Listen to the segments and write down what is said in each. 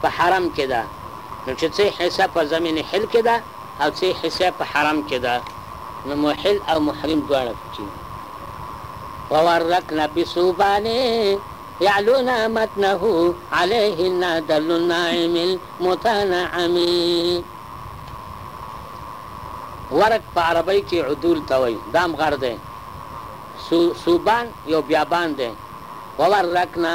په حرم کې ده نو چې څۀ حصه په زمين حل کې ده او څۀ حصه په حرم کې ده نو محل او محرم دواړه پکې دي. وورکنا پي صوباني يعلونا متنه عليهن دل الناعم المتنعم ورک په عربۍ کې عدول ته وايي دام غر دی صوبان يو بيابان دی وورکنا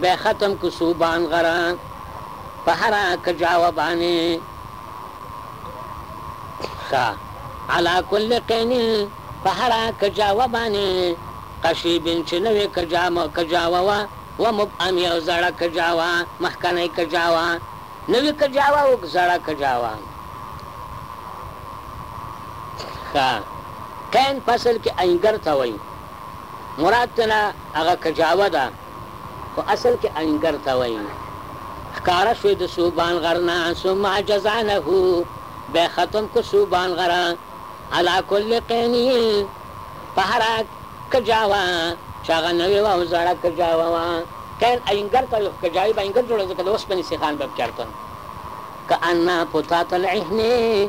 به ختم کو سوبان غره په هره کجاوه باندې ښه علی کل قین په هره کجاوه باندې قشی بن چې نوې کجامه کجاوه وه و مبعم یو زړه کجاوه مخکنۍ کجاوه نوې کجاوه او زړه کجاوه ښه قین په اصل کې اینګر ته وایي مراد ترنه هغه کجاوه ده خو اصل کې انګر ته وايي. ښکاره شوې د سوبان غر نه ثم جزانه بیا ختم کړ سوبان غر علی کل قینین په هره کجاوه چې هغه نوې وه او زړه کجاوه وه. قین انګر ته وايي خو کجاوې به انګر جوړوي ځکه د اوسپنې سیخان به پکې اړتون که انا پتات العهنې.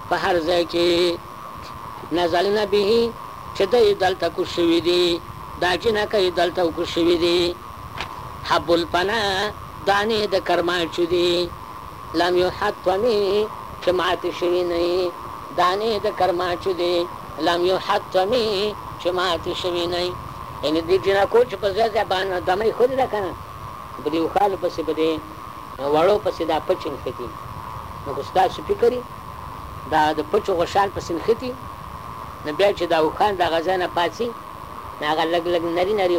په هر ځای کې نزلن به چې دی دلته کوز شوي دي دا جینکۍ دلته او کوز شوي دي حب الپنا دانې د کرماچو دي لم یحطمي چې ماتې شوي نه یي دانې د کرماچو دي لم یحطمي چې ماتې شوي نه یي یعنې دې جینکو چې په ځای ځای باندې دمه ایښودې ده که نه په دې اوښالو پسې په دې د وړو پسې دا پچې نښتي نو خو ستاسو فکري دا د پچو غوشان پسې نښتي نو بیا چې دا اوښان د هغه ځای نه پاڅي نو هغه لږ لږ نري نري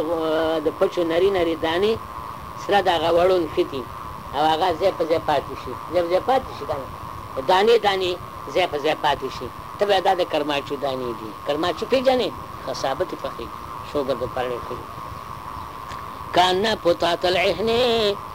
د پچو نري نري دانې سره د هغه وړو نښتي او هغه ځای په ځای پاتې شي ځای په ځای پاتې شي که نه دانې دانې ځای په ځای پاتې شي ته به دا د کرماچو دانې دي کرماچو پېژنې ښه ثابتې پخېږي شوګر د پرړې ښه دي کانه پوتات العهنې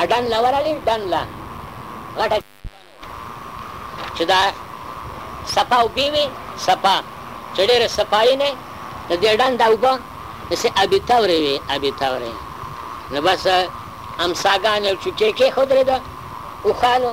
ا ډن له ورالي ډن له غټه چې دا سپا او بي وي سپا چې ډېر سپايي نه د دې ډن دا وبه چې ابي تورې وي ابي تورې نو بس امساګان یو چوکې کې خدرې ده او خالو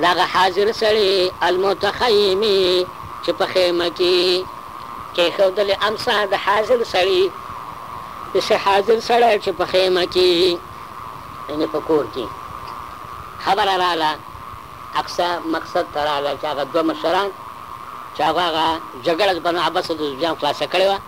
دغه حاضر سړي، المتخيمي، چې په خيمه کې يې کېښودلې، امسا د حاضر سړي، داسې حاضر سړی چې په خيمه کې يې، يعنې په کور کې، خبره راغله، اقصی مقصد ته راغله، چې هغه دوه مشران چې هغوی هغه جګړه د بنو عبس او د ذبيان خلاصه کړې وه،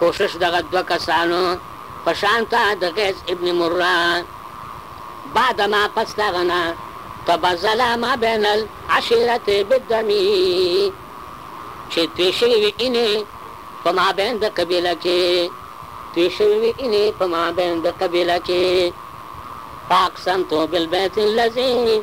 کوشش دغه دوه کسانو په شان ته د غیث ابن مره بعد ما پس د هغه نه تبذل ما بین العشیرة بالدم چې توی شوې وې اینې په مابین د قبیله کې توی شوې وې اینې په مابین د قبیله کې فاقسمت بالبیت الذي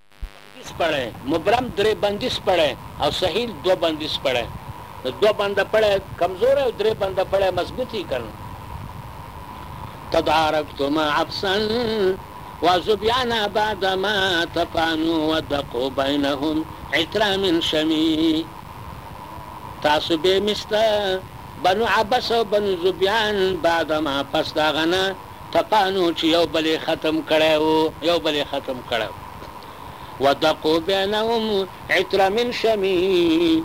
بندیز پړی، مبرم درې بندیز پړی او سهیل دوه بندیز پړی. نو دوه بنده پړی کمزوری او درې بنده پړی مضبوط یی کنه. تدارکتما عبثا وظبیانا بعدما تفانو ودقو بینهم عطرا من شمی تاسو بی مثله بنو عبث او بنو ظبیان بعدما پس د هغه نه تقانو چې یو بل یې ختم کړی و، یو بل یې ختم کړی و. ودقو بینهم عطر من شمی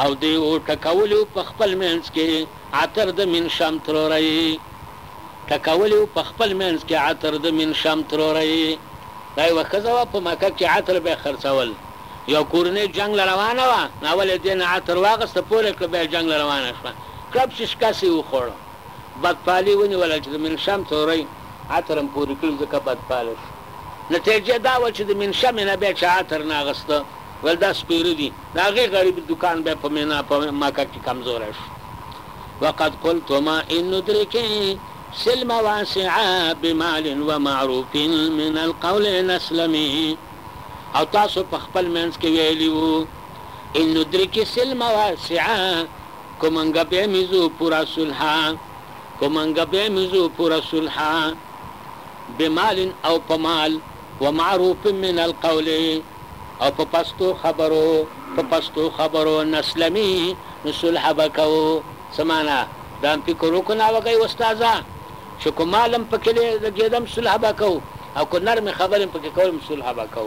او دوی و ټکولي و په خپل منځ کې عطر د من شم ترورۍ، ټکولي و په خپل منځ کې عطر د من شم ترورۍ. دا یوه ښځه وه، په مکه کې عطر به یې خرڅول، یو کورنۍ جنګ له روانه وه، ناول یې دې نه عطر واخیسته، پور یې کړ، بیا یې جنګ له روانه شوه، کړپ شي شکست یې وخوړ. بد پالي ونیوله چې د مینشام توري عطر هم پورې کړي ځکه بد پاله شو نتیجه دا وه چې د مینشامې نه بیا چا عطر نه اغسته ویل دا سپیره دي د هغې غریب دوکان بیا په مینا په مکه کې کمزوری شو وقد قلت ما ان ندرک سلم واسعه بمال ومعروف من القول نسلمي او تاسو په خپل منځ کې ویلی وو ان ندرک سلم واسعه کومنګ بیا مې زو پورا صلح کومنګ بیا مې زو پورا صلح بمال او په مال ومعروف من القول او په پستو خبرو په پستو خبرو نسلمي نو صلح بکو سمانا دا فکر وکنا وګي استاذه چې کوم عالم پکې لګیدم صلح بکو او کو نرم خبرې پکې کولم صلح بکو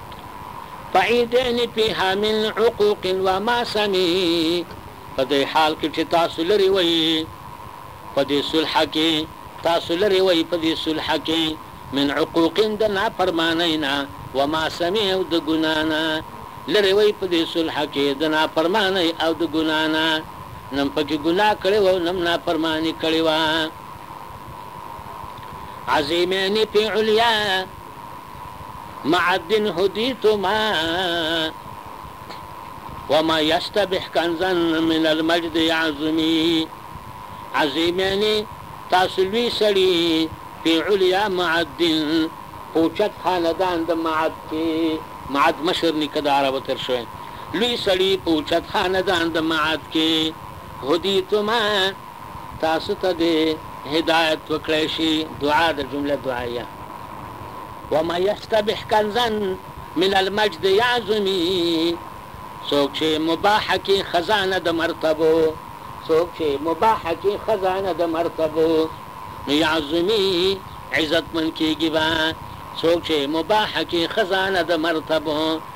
فعیدین فیها من عقوق و معصم په دې حال کې چې تاسو لرې وئ په دې صلح کې تاسو لرې وئ په دې صلح کې من عقوق د نافرمانۍ نه و معصم او د ګنا نه لرې وئ په دې صلح کې د نافرمانۍ او د ګنا نه نم پکې ګنا کړې وه او نم نافرماني کړې وه عظیمین فی علیا معدن هدیتما وما یشتبه کنزا من المجد یعظمی عظیم یعنی تاسو لوی سړي فی علیا معدن پوچت خاندان د معد کې معد مشر نیکه د عربو تر شوی لوی سړي پوچت خاندان د معد کې هدیتما تاسو ته دې هدایت وکړی شي دعا د جمله دعایه وما یستبح کنزا من المجد یعظمی څوک چې مباح کې خزانه د مرتبو څوک چې مباح کې خزانه د مرتبو نو یعظمی عزتمن کېږي به څوک چې مباح کې خزانه د مرتبو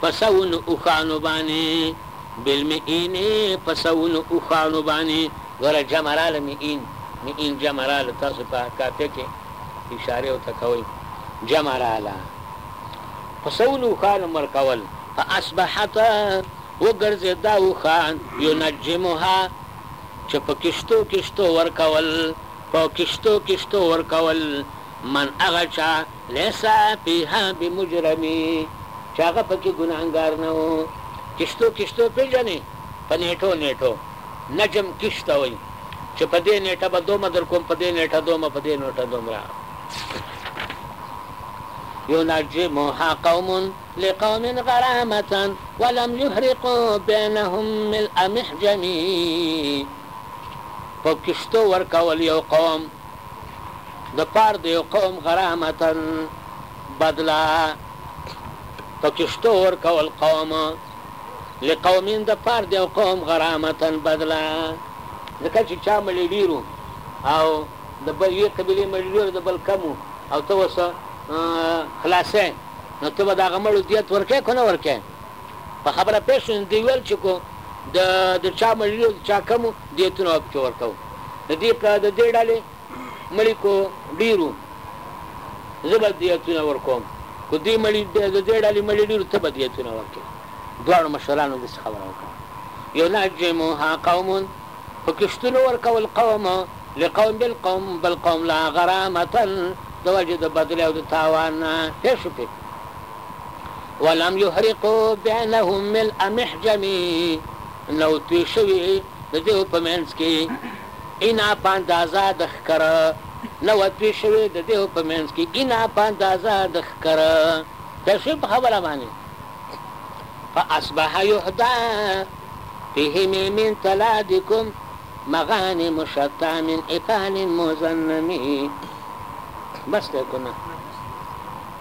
په سوونو اوښانو باندې بل مئینې په سوونو اوښانو باندې ګوره جمع راله مئین مئین جمع راله تاسو په قافیه کې اشارې ورته کوئ جمع راله په سوونو اوښانو مړ کول فاصبحت وګرځېده اوښان ینجمها چې په کښتو کښتو ورکول په کښتو کښتو ورکول من هغه چا ليس فيها بمجرم چې هغه پکې ګناهګار نه و کشتو کشتو پېژنې په نېټو نېټو نجم کښت ته وایي چې په دې نېټه به دومه در کوم په دې نېټه دومه په دې نېټه دومره ينجمها قوم لقوم غرامة ولم يحرقوا بينهم ملء محجمي په کشتو ورکول یو قوم د پاره د یو قوم غرامتا بدله په کښتو ورکول قوم لقوم د پاره د یو قوم غرامتا بدله ځکه چې چا مړي ډیر وو او د بل یوې قبیلې مړي ډیر د بل کم وو او ته اوس خلاصه نو ته به د هغه مړو دیت ورکې که نه ورکې په خبره پيل شو نو دوی ويل چې که د د چا مړي وي او د چا کم وو ديتونه به پکې ورکوو نو دوی که د دې ډلې مړي که ډېر وو زه به ديتونه ورکوم که دوی مړي د دې ډلې مړي ډېر وو ته به ديتونه ورکوې دواړو مشرانو داسې خبره وکړه ينجمها قوم په کښتونو ورکول قوم لقوم بالقوم بل قوم لا غرامة د وجې د بدلې او د تاوان نه پېښو پېښو ولم یحرقو بینهم ملء محجمی نه و توی شوی د دیو په منځ کی اینا په اندازه د ښکره نه و توی شوی د دیو په منځ کی اینا په اندازه د ښکره د شی په خبره باندی فاصبح یهدا فیهم من تلادکم مغانم شتا من افان مزنمی بس ده کنه